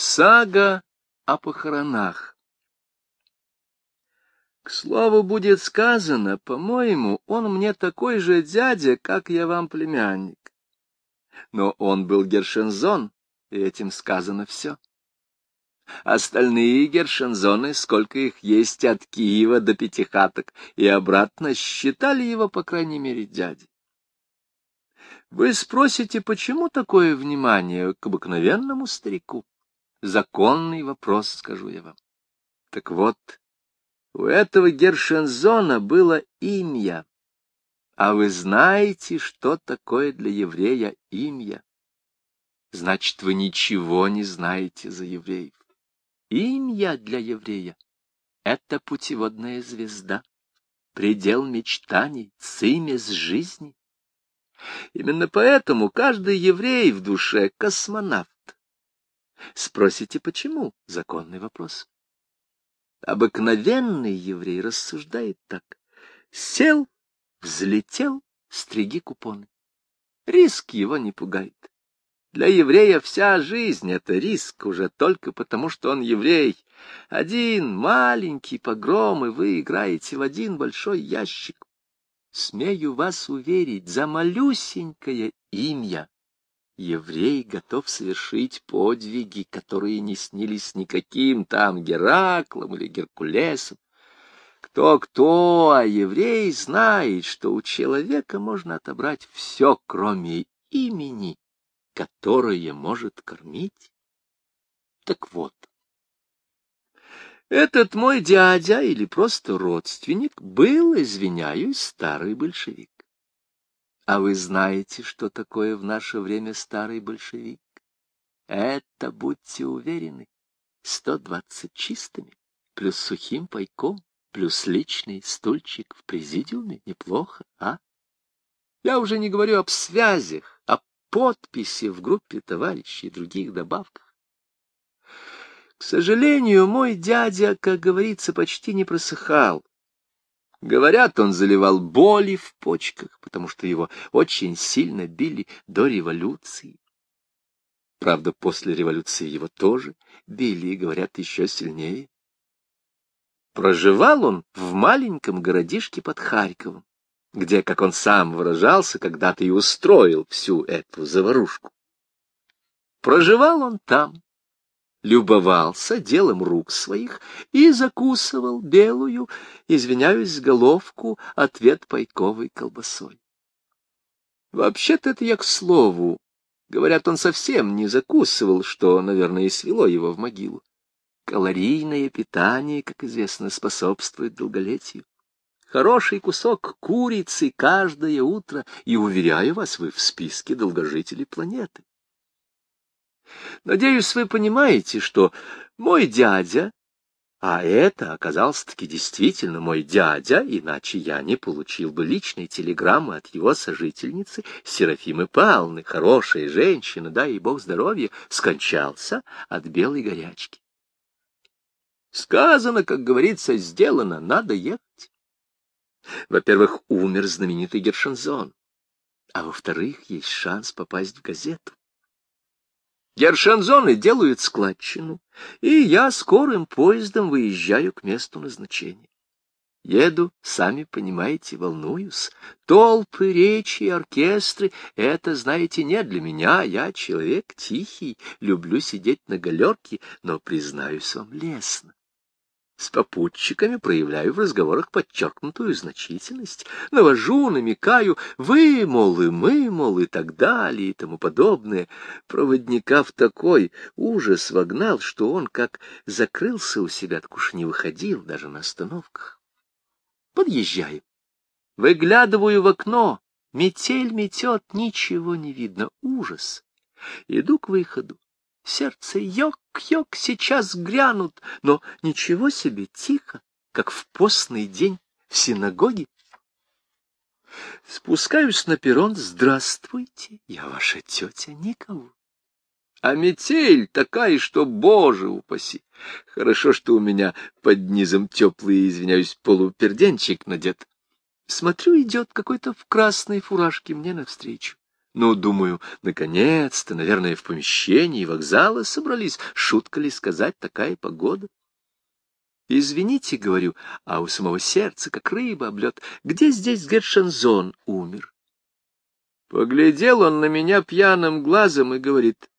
Сага о похоронах. К слову будет сказано, по-моему, он мне такой же дядя, как я вам племянник. Но он был Гершензон, и этим сказано все. Остальные Гершензоны, сколько их есть от Киева до Пятихаток и обратно, считали его, по крайней мере, дядей. Вы спросите, почему такое внимание к обыкновенному старику? Законный вопрос, скажу я вам. Так вот, у этого Гершензона было имя. А вы знаете, что такое для еврея имя? Значит, вы ничего не знаете за евреев. Имя для еврея — это путеводная звезда, предел мечтаний, цимес жизни. Именно поэтому каждый еврей в душе — космонавт. Спросите, почему? Законный вопрос. Обыкновенный еврей рассуждает так. Сел, взлетел, стриги купоны. Риск его не пугает. Для еврея вся жизнь — это риск уже только потому, что он еврей. Один маленький погром, и вы играете в один большой ящик. Смею вас уверить, за малюсенькое имя еврей готов совершить подвиги, которые не снились никаким там Гераклом или Геркулесом. Кто-кто, а еврей знает, что у человека можно отобрать все, кроме имени, которое может кормить. Так вот, этот мой дядя или просто родственник был, извиняюсь, старый большевик. А вы знаете, что такое в наше время старый большевик? Это, будьте уверены, сто двадцать чистыми, плюс сухим пайком, плюс личный стульчик в президиуме. Неплохо, а? Я уже не говорю об связях, о подписи в группе товарищей и других добавках. К сожалению, мой дядя, как говорится, почти не просыхал. Говорят, он заливал боли в почках, потому что его очень сильно били до революции. Правда, после революции его тоже били, говорят, еще сильнее. Проживал он в маленьком городишке под Харьковом, где, как он сам выражался, когда-то и устроил всю эту заварушку. Проживал он там, любовался делом рук своих и закусывал белую, извиняюсь, головку ответ пайковой колбасой. Вообще-то это я к слову. Говорят, он совсем не закусывал, что, наверное, и свело его в могилу. Калорийное питание, как известно, способствует долголетию. Хороший кусок курицы каждое утро, и, уверяю вас, вы в списке долгожителей планеты. Надеюсь, вы понимаете, что мой дядя, а это оказался-таки действительно мой дядя, иначе я не получил бы личной телеграммы от его сожительницы Серафимы Павловны, хорошая женщина, дай ей бог здоровья, скончался от белой горячки. Сказано, как говорится, сделано, надо ехать. Во-первых, умер знаменитый Гершензон, а во-вторых, есть шанс попасть в газету. Гершанзоны делают складчину, и я скорым поездом выезжаю к месту назначения. Еду, сами понимаете, волнуюсь. Толпы, речи, оркестры — это, знаете, не для меня. Я человек тихий, люблю сидеть на галерке, но, признаюсь вам, лестно. С попутчиками проявляю в разговорах подчеркнутую значительность, навожу, намекаю, вы, мол, и мы, мол, и так далее, и тому подобное. Проводника в такой ужас вогнал, что он как закрылся у себя, так уж не выходил даже на остановках. Подъезжаем. Выглядываю в окно, метель метет, ничего не видно, ужас. Иду к выходу. Сердце йок-йок сейчас грянут, но ничего себе тихо, как в постный день в синагоге. Спускаюсь на перрон. Здравствуйте, я ваша тетя Никого. А метель такая, что, боже упаси! Хорошо, что у меня под низом теплый, извиняюсь, полуперденчик надет. Смотрю, идет какой-то в красной фуражке мне навстречу. Ну, думаю, наконец-то, наверное, в помещении вокзала собрались. Шутка ли сказать, такая погода? Извините, говорю, а у самого сердца, как рыба облет, где здесь Гершензон умер? Поглядел он на меня пьяным глазом и говорит,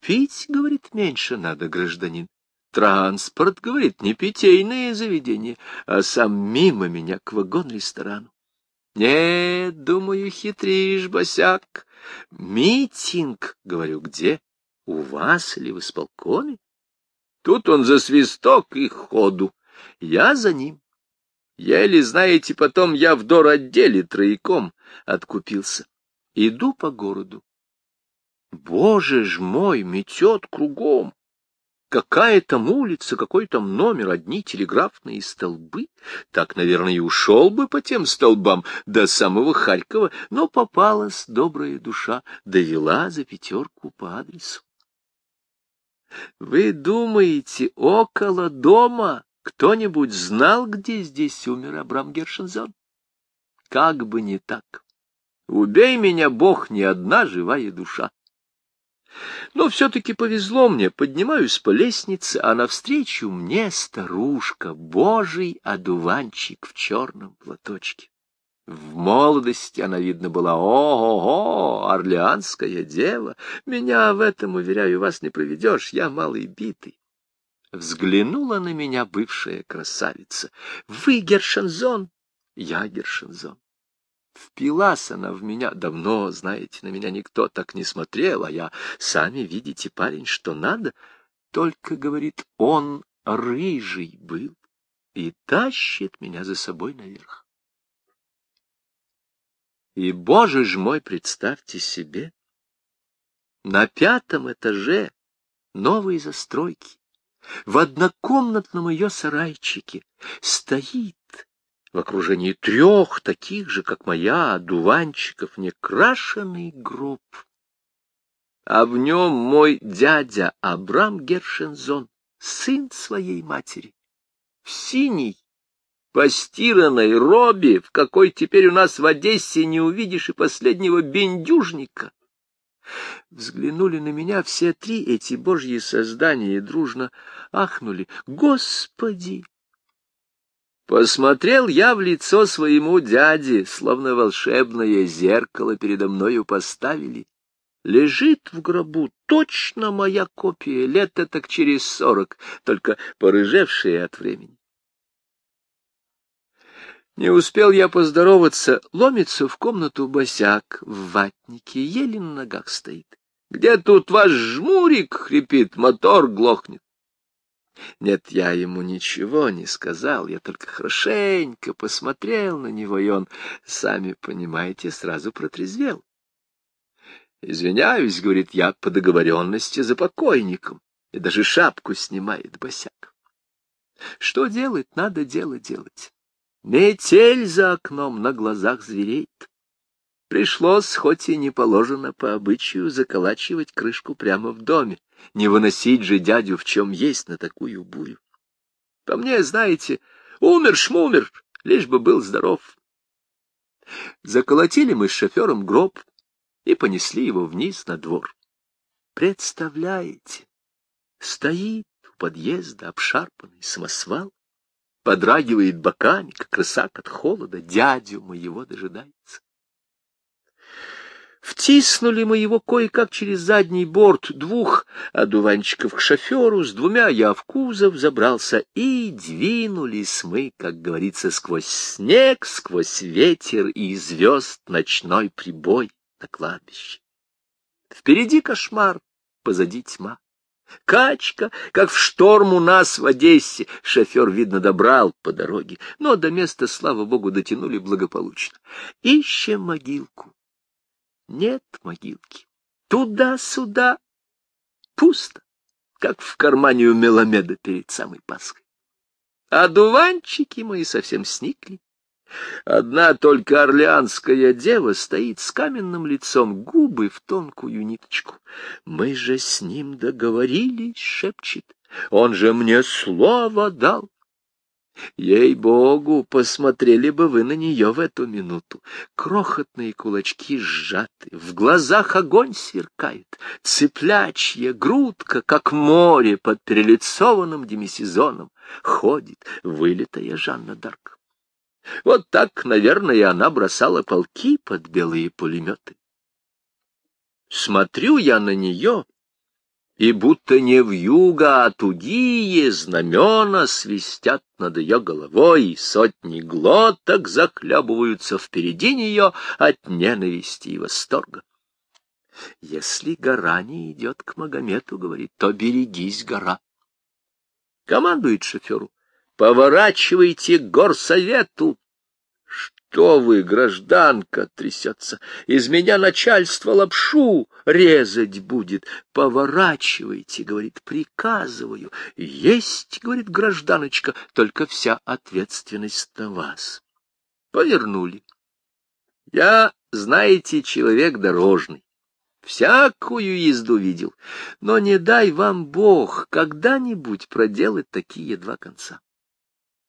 пить, говорит, меньше надо, гражданин. Транспорт, говорит, не питейное заведение, а сам мимо меня к вагон-ресторану. Нет, думаю, хитришь, босяк. Митинг, говорю, где? У вас или в исполкоме? Тут он за свисток и ходу. Я за ним. Еле, знаете, потом я в дор-отделе трояком откупился. Иду по городу. Боже ж мой, метет кругом. Какая там улица, какой там номер, одни телеграфные столбы. Так, наверное, и ушел бы по тем столбам до самого Харькова, но попалась добрая душа, довела за пятерку по адресу. Вы думаете, около дома кто-нибудь знал, где здесь умер Абрам Гершензон? Как бы не так. Убей меня, Бог, ни одна живая душа. Но все-таки повезло мне, поднимаюсь по лестнице, а навстречу мне старушка, божий одуванчик в черном платочке. В молодости она, видно, была ого-го, орлеанская дева. Меня в этом, уверяю, вас не проведешь, я малый битый. Взглянула на меня бывшая красавица. Вы Гершензон, я Гершензон. Впилась она в меня давно, знаете, на меня никто так не смотрел, а я, сами видите, парень, что надо. Только, говорит, он рыжий был и тащит меня за собой наверх. И, боже ж мой, представьте себе, на пятом этаже новые застройки, в однокомнатном ее сарайчике стоит в окружении трех таких же, как моя, дуванчиков, некрашенный гроб. А в нем мой дядя Абрам Гершензон, сын своей матери, в синей, постиранной робе, в какой теперь у нас в Одессе не увидишь и последнего бендюжника. Взглянули на меня все три эти божьи создания и дружно ахнули. Господи! Посмотрел я в лицо своему дяде, словно волшебное зеркало передо мною поставили. Лежит в гробу точно моя копия, лет так через сорок, только порыжевшая от времени. Не успел я поздороваться, ломится в комнату босяк в ватнике, еле на ногах стоит. Где тут ваш жмурик хрипит, мотор глохнет? Нет, я ему ничего не сказал, я только хорошенько посмотрел на него, и он, сами понимаете, сразу протрезвел. «Извиняюсь», — говорит я, — «по договоренности за покойником, и даже шапку снимает босяк». Что делать, надо дело делать. Метель за окном на глазах звереет. Пришлось, хоть и не положено по обычаю, заколачивать крышку прямо в доме. Не выносить же дядю в чем есть на такую бурю. По мне, знаете, умер-шмумер, лишь бы был здоров. Заколотили мы с шофером гроб и понесли его вниз на двор. Представляете, стоит у подъезда обшарпанный самосвал, подрагивает боками, как рысак от холода, дядю моего дожидается. Втиснули мы его кое-как через задний борт двух одуванчиков к шоферу, с двумя я в кузов забрался, и двинулись мы, как говорится, сквозь снег, сквозь ветер и звезд ночной прибой на кладбище. Впереди кошмар, позади тьма. Качка, как в шторм у нас в Одессе. Шофер, видно, добрал по дороге, но до места, слава богу, дотянули благополучно. Ищем могилку. Нет могилки. Туда-сюда. Пусто, как в кармане у Меламеда перед самой Пасхой. А дуванчики мои совсем сникли. Одна только орлеанская дева стоит с каменным лицом, губы в тонкую ниточку. «Мы же с ним договорились», — шепчет. «Он же мне слово дал». Ей-богу, посмотрели бы вы на нее в эту минуту. Крохотные кулачки сжаты, в глазах огонь сверкает, цыплячья грудка, как море под перелицованным демисезоном, ходит вылитая Жанна Дарк. Вот так, наверное, она бросала полки под белые пулеметы. Смотрю я на нее и будто не в юго, а тугие знамена свистят над ее головой, и сотни глоток захлебываются впереди нее от ненависти и восторга. Если гора не идет к Магомету, говорит, то берегись, гора. Командует шоферу. Поворачивайте к горсовету, что вы, гражданка, трясется, из меня начальство лапшу резать будет. Поворачивайте, говорит, приказываю. Есть, говорит гражданочка, только вся ответственность на вас. Повернули. Я, знаете, человек дорожный. Всякую езду видел, но не дай вам Бог когда-нибудь проделать такие два конца.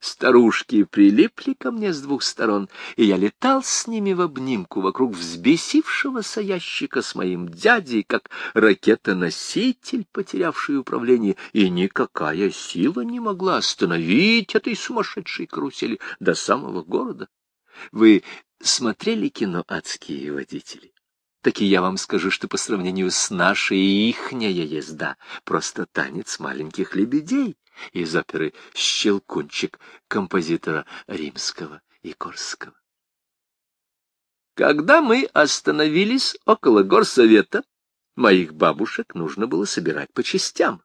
Старушки прилипли ко мне с двух сторон, и я летал с ними в обнимку вокруг взбесившегося ящика с моим дядей, как ракета-носитель, потерявший управление, и никакая сила не могла остановить этой сумасшедшей карусели до самого города. Вы смотрели кино «Адские водители»? Так и я вам скажу, что по сравнению с нашей ихняя езда — просто танец маленьких лебедей из оперы «Щелкунчик» композитора Римского и Корского. Когда мы остановились около горсовета, моих бабушек нужно было собирать по частям.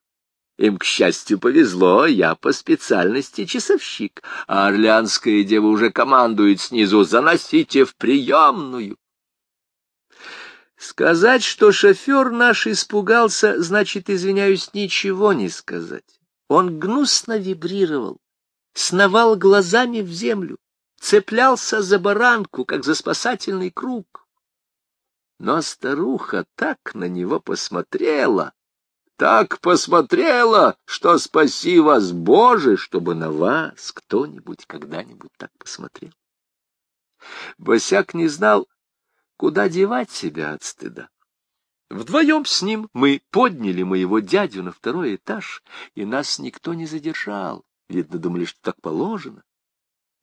Им, к счастью, повезло, я по специальности часовщик, а орлеанская дева уже командует снизу «заносите в приемную». Сказать, что шофер наш испугался, значит, извиняюсь, ничего не сказать. Он гнусно вибрировал, сновал глазами в землю, цеплялся за баранку, как за спасательный круг. Но старуха так на него посмотрела, так посмотрела, что спаси вас, Боже, чтобы на вас кто-нибудь когда-нибудь так посмотрел. Босяк не знал, куда девать себя от стыда. Вдвоем с ним мы подняли моего дядю на второй этаж, и нас никто не задержал. Видно, думали, что так положено.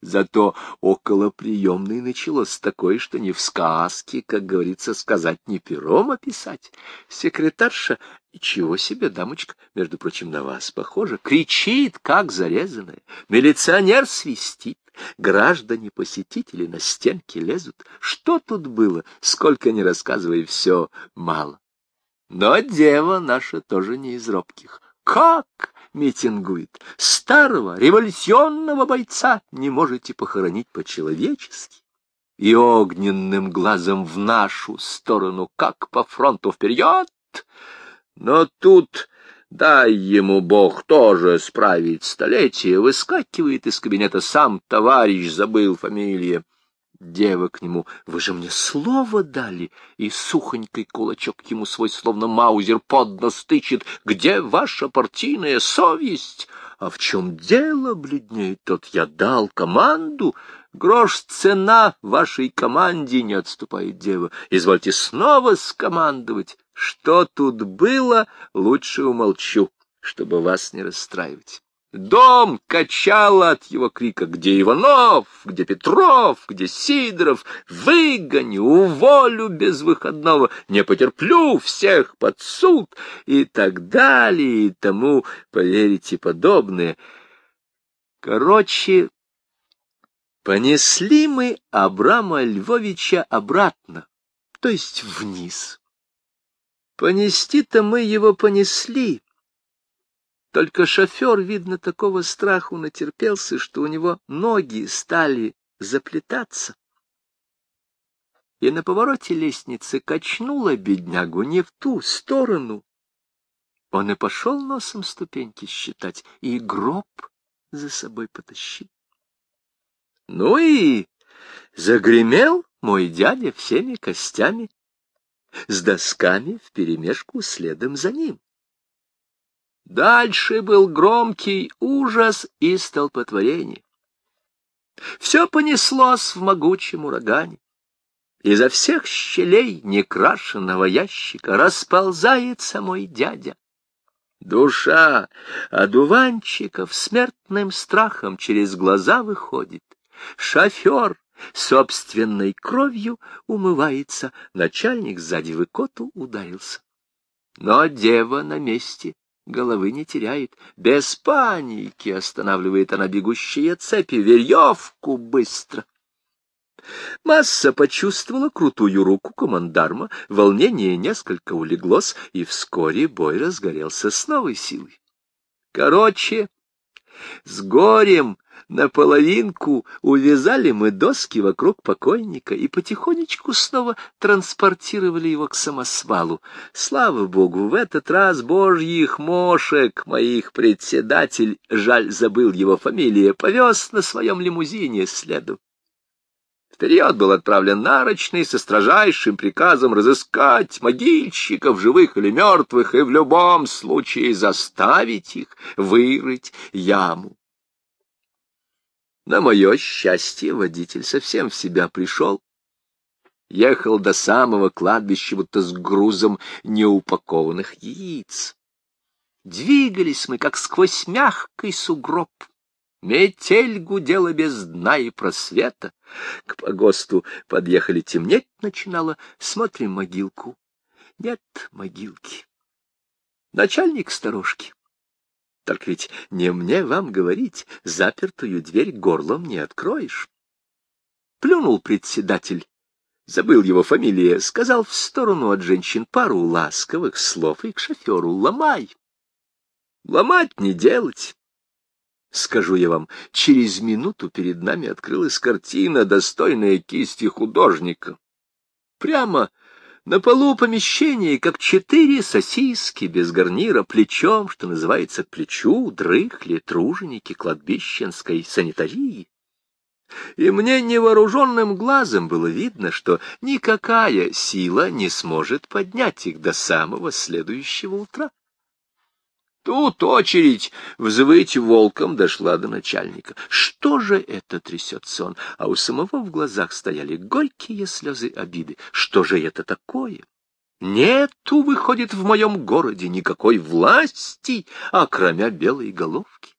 Зато около приемной началось такое, что не в сказке, как говорится, сказать, не пером описать. Секретарша, чего себе, дамочка, между прочим, на вас похожа, кричит, как зарезанная. Милиционер свистит, граждане-посетители на стенки лезут. Что тут было, сколько не рассказывай, все мало. Но дева наша тоже не из робких. Как митингует? Старого революционного бойца не можете похоронить по-человечески? И огненным глазом в нашу сторону, как по фронту вперед. Но тут, дай ему бог тоже справить столетие, выскакивает из кабинета сам товарищ, забыл фамилия. Дева к нему, вы же мне слово дали, и сухонький кулачок ему свой, словно маузер, под нос тычет. Где ваша партийная совесть? А в чем дело, бледнеет тот, я дал команду. Грош цена вашей команде, не отступает дева. Извольте снова скомандовать. Что тут было, лучше умолчу, чтобы вас не расстраивать. Дом качало от его крика «Где Иванов? Где Петров? Где Сидоров? Выгони, уволю без выходного, не потерплю всех под суд» и так далее, и тому, поверите, подобное. Короче, понесли мы Абрама Львовича обратно, то есть вниз. Понести-то мы его понесли, только шофер, видно, такого страху натерпелся, что у него ноги стали заплетаться. И на повороте лестницы качнула беднягу не в ту сторону. Он и пошел носом ступеньки считать, и гроб за собой потащил. Ну и загремел мой дядя всеми костями, с досками вперемешку следом за ним. Дальше был громкий ужас и столпотворение. Все понеслось в могучем урагане. Изо всех щелей некрашенного ящика расползается мой дядя. Душа одуванчиков смертным страхом через глаза выходит. Шофер собственной кровью умывается, начальник сзади в икоту ударился. Но дева на месте головы не теряет. Без паники останавливает она бегущие цепи, веревку быстро. Масса почувствовала крутую руку командарма, волнение несколько улеглось, и вскоре бой разгорелся с новой силой. Короче, с горем наполовинку увязали мы доски вокруг покойника и потихонечку снова транспортировали его к самосвалу. Слава богу, в этот раз божьих мошек, моих председатель, жаль, забыл его фамилия, повез на своем лимузине следом. Вперед был отправлен нарочный со строжайшим приказом разыскать могильщиков, живых или мертвых, и в любом случае заставить их вырыть яму. На мое счастье водитель совсем в себя пришел. Ехал до самого кладбища будто с грузом неупакованных яиц. Двигались мы, как сквозь мягкий сугроб. Метель гудела без дна и просвета. К погосту подъехали темнеть начинало. Смотрим могилку. Нет могилки. Начальник сторожки. Только ведь не мне вам говорить, запертую дверь горлом не откроешь. Плюнул председатель, забыл его фамилия, сказал в сторону от женщин пару ласковых слов и к шоферу «ломай». Ломать не делать. Скажу я вам, через минуту перед нами открылась картина, достойная кисти художника. Прямо на полу помещения, как четыре сосиски без гарнира, плечом, что называется, к плечу, дрыхли труженики кладбищенской санитарии. И мне невооруженным глазом было видно, что никакая сила не сможет поднять их до самого следующего утра. Тут очередь взвыть волком дошла до начальника. Что же это трясется он? А у самого в глазах стояли горькие слезы обиды. Что же это такое? Нету, выходит, в моем городе никакой власти, а кроме белой головки.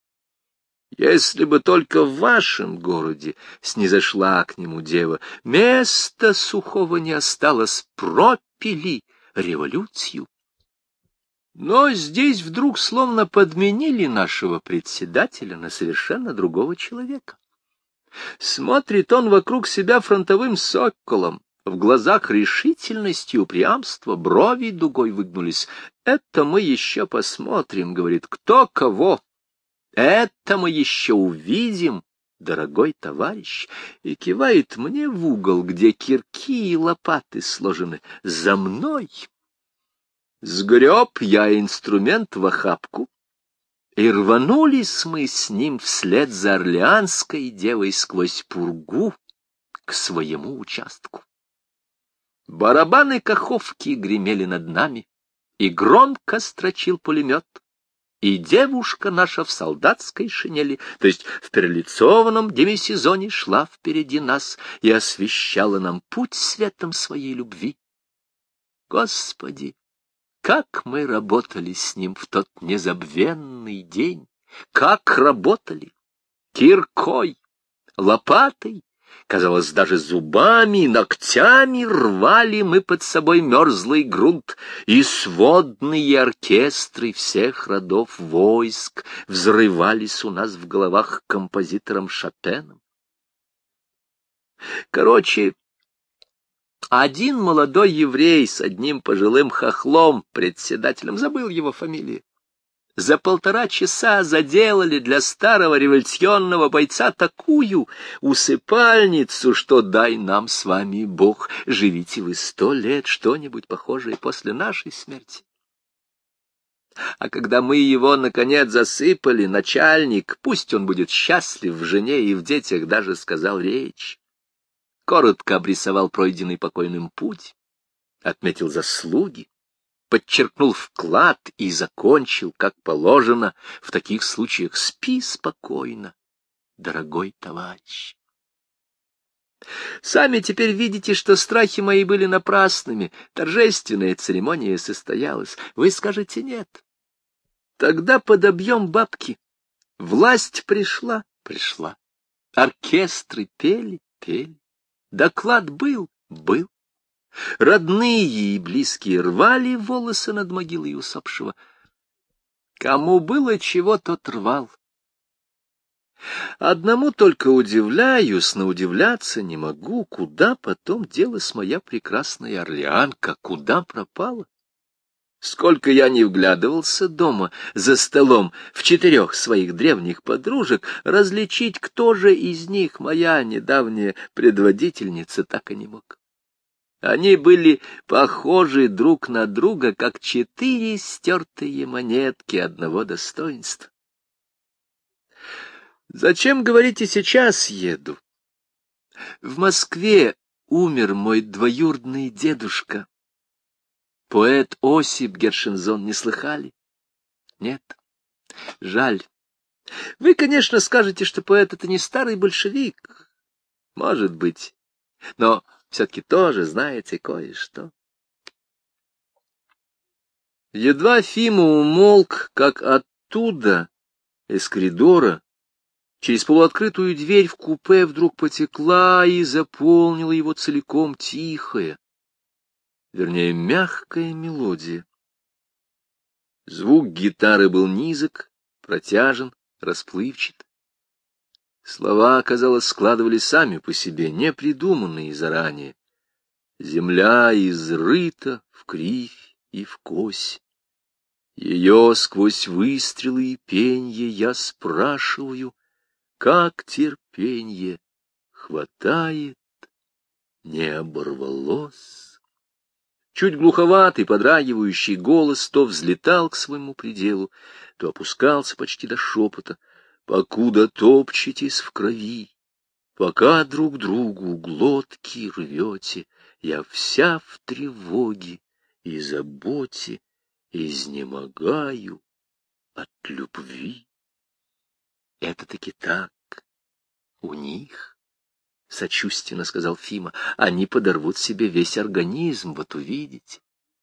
Если бы только в вашем городе снизошла к нему дева, места сухого не осталось, пропили революцию. Но здесь вдруг словно подменили нашего председателя на совершенно другого человека. Смотрит он вокруг себя фронтовым соколом, в глазах решительность и упрямство, брови дугой выгнулись. «Это мы еще посмотрим», — говорит, — «кто кого». «Это мы еще увидим, дорогой товарищ», и кивает мне в угол, где кирки и лопаты сложены. «За мной!» Сгреб я инструмент в охапку, и рванулись мы с ним вслед за орлеанской девой сквозь пургу к своему участку. Барабаны каховки гремели над нами, и громко строчил пулемет, и девушка наша в солдатской шинели, то есть в перелицованном демисезоне, шла впереди нас и освещала нам путь светом своей любви. Господи! Как мы работали с ним в тот незабвенный день! Как работали! Киркой, лопатой, казалось, даже зубами, ногтями рвали мы под собой мерзлый грунт, и сводные оркестры всех родов войск взрывались у нас в головах композитором Шопеном. Короче, один молодой еврей с одним пожилым хохлом, председателем, забыл его фамилию. За полтора часа заделали для старого революционного бойца такую усыпальницу, что дай нам с вами Бог, живите вы сто лет, что-нибудь похожее после нашей смерти. А когда мы его, наконец, засыпали, начальник, пусть он будет счастлив в жене и в детях, даже сказал речь коротко обрисовал пройденный покойным путь, отметил заслуги, подчеркнул вклад и закончил, как положено, в таких случаях спи спокойно, дорогой товарищ. Сами теперь видите, что страхи мои были напрасными. Торжественная церемония состоялась. Вы скажете нет. Тогда подобьем бабки. Власть пришла, пришла. Оркестры пели, пели. Доклад был, был. Родные и близкие рвали волосы над могилой усопшего. Кому было чего, тот рвал. Одному только удивляюсь, но удивляться не могу, куда потом делась моя прекрасная орлеанка, куда пропала. Сколько я не вглядывался дома, за столом, в четырех своих древних подружек, различить, кто же из них моя недавняя предводительница, так и не мог. Они были похожи друг на друга, как четыре стертые монетки одного достоинства. Зачем, говорите, сейчас еду? В Москве умер мой двоюродный дедушка. Поэт Осип Гершензон не слыхали? Нет. Жаль. Вы, конечно, скажете, что поэт — это не старый большевик. Может быть. Но все-таки тоже знаете кое-что. Едва Фима умолк, как оттуда, из коридора, Через полуоткрытую дверь в купе вдруг потекла и заполнила его целиком тихая, вернее, мягкая мелодия. Звук гитары был низок, протяжен, расплывчат. Слова, казалось, складывались сами по себе, не придуманные заранее. Земля изрыта в кривь и в кось. Ее сквозь выстрелы и пенье я спрашиваю, как терпенье хватает, не оборвалось. Чуть глуховатый, подрагивающий голос то взлетал к своему пределу, то опускался почти до шепота, покуда топчетесь в крови, пока друг другу глотки рвете, я вся в тревоге и заботе изнемогаю от любви. Это таки так. У них, — сочувственно сказал Фима, — они подорвут себе весь организм, вот увидите.